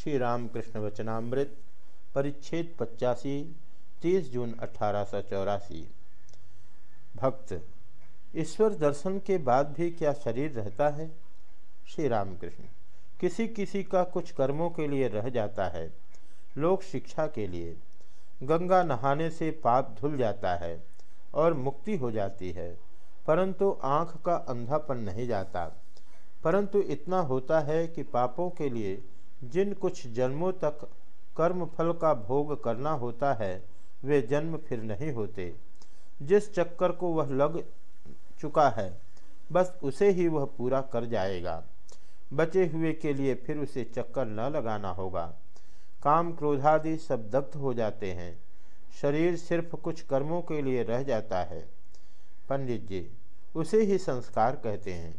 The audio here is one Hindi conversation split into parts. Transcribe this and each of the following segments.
श्री रामकृष्ण वचनामृत परिच्छेद पचासी, तीस जून अठारह भक्त, ईश्वर दर्शन के बाद भी क्या शरीर रहता है? श्री रामकृष्ण किसी किसी का कुछ कर्मों के लिए रह जाता है, लोक शिक्षा के लिए। गंगा नहाने से पाप धुल जाता है और मुक्ति हो जाती है, परंतु आँख का अंधापन नहीं जाता। परंतु इतना होता है कि पापों के लिए जिन कुछ जन्मों तक कर्म फल का भोग करना होता है, वे जन्म फिर नहीं होते। जिस चक्कर को वह लग चुका है, बस उसे ही वह पूरा कर जाएगा। बचे हुए के लिए फिर उसे चक्कर न लगाना होगा। काम क्रोधादि सब दग्ध हो जाते हैं। शरीर सिर्फ़ कुछ कर्मों के लिए रह जाता है। पंडित जी, उसे ही संस्कार कहते हैं।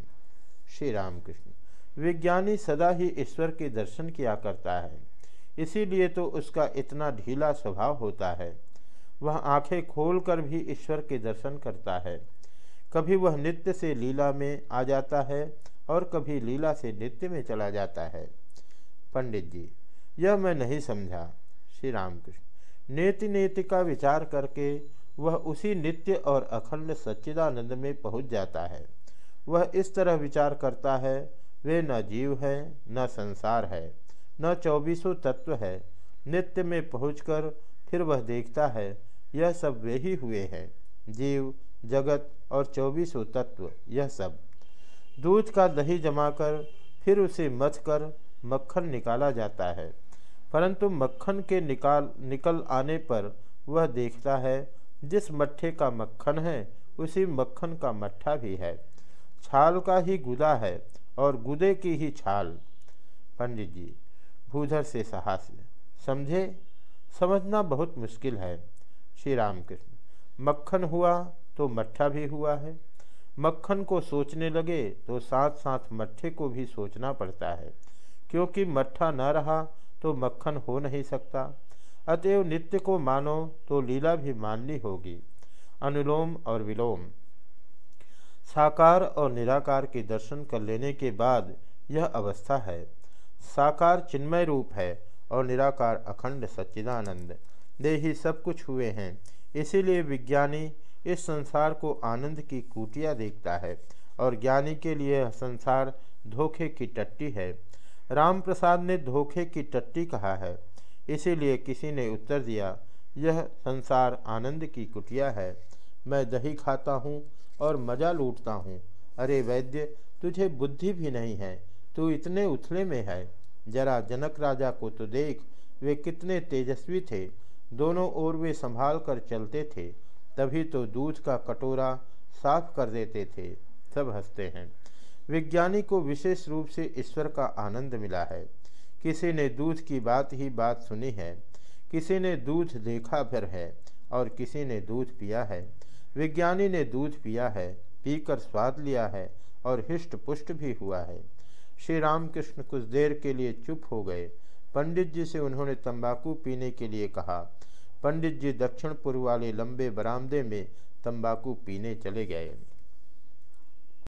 श्री रामकृष्ण। विज्ञानी सदा ही ईश्वर के दर्शन किया करता है। इसीलिए तो उसका इतना ढीला स्वभाव होता है। वह आँखें खोलकर भी ईश्वर के दर्शन करता है। कभी वह नित्य से लीला में आ जाता है और कभी लीला से नित्य में चला जाता है। पंडित जी, यह मैं नहीं समझा। श्री रामकृष्ण, नेति नेति का विचार करके वह उसी नित्य और अखंड सच्चिदानंद में पहुँच जाता है। वह इस तरह विचार करता है वे न जीव है, न संसार है, न चौबीसों तत्व है। नित्य में पहुंचकर फिर वह देखता है, यह सब वे ही हुए हैं। जीव, जगत और चौबीसों तत्व, यह सब। दूध का दही जमाकर फिर उसे मथ कर मक्खन निकाला जाता है। परंतु मक्खन के निकाल, निकल आने पर वह देखता है, जिस मट्ठे का मक्खन है, उसी मक्खन का मट्ठा भी है। छाल का ही गुदा है और गुदे की ही छाल। पंडित जी, भूधर से साहस समझे? समझना बहुत मुश्किल है श्री रामकृष्ण मक्खन हुआ तो मट्ठा भी हुआ है। मक्खन को सोचने लगे तो साथ साथ मट्ठे को भी सोचना पड़ता है। क्योंकि मट्ठा न रहा तो मक्खन हो नहीं सकता। अतएव नित्य को मानो तो लीला भी माननी होगी। अनुलोम और विलोम। साकार और निराकार के दर्शन कर लेने के बाद यह अवस्था है। साकार चिन्मय रूप है और निराकार अखंड सच्चिदानंद। दे ही सब कुछ हुए हैं। इसीलिए विज्ञानी इस संसार को आनंद की कुटिया देखता है और ज्ञानी के लिए संसार धोखे की टट्टी है। राम प्रसाद ने धोखे की टट्टी कहा है। इसीलिए किसी ने उत्तर दिया, यह संसार आनंद की कुटिया है। मैं दही खाता हूँ और मज़ा लूटता हूँ। अरे वैद्य, तुझे बुद्धि भी नहीं है, तू इतने उथले में है। जरा जनक राजा को तो देख, वे कितने तेजस्वी थे। दोनों ओर वे संभाल कर चलते थे, तभी तो दूध का कटोरा साफ़ कर देते थे। सब हँसते हैं। विज्ञानी को विशेष रूप से ईश्वर का आनंद मिला है। किसी ने दूध की बात ही बात सुनी है, किसी ने दूध देखा फिर है, और किसी ने दूध पिया है। विज्ञानी ने दूध पिया है, पीकर स्वाद लिया है और हिष्ट पुष्ट भी हुआ है। श्री रामकृष्ण कुछ देर के लिए चुप हो गए। पंडित जी से उन्होंने तंबाकू पीने के लिए कहा। पंडित जी दक्षिण पूर्व वाले लंबे बरामदे में तंबाकू पीने चले गए।